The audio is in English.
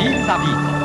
vis-à-vis.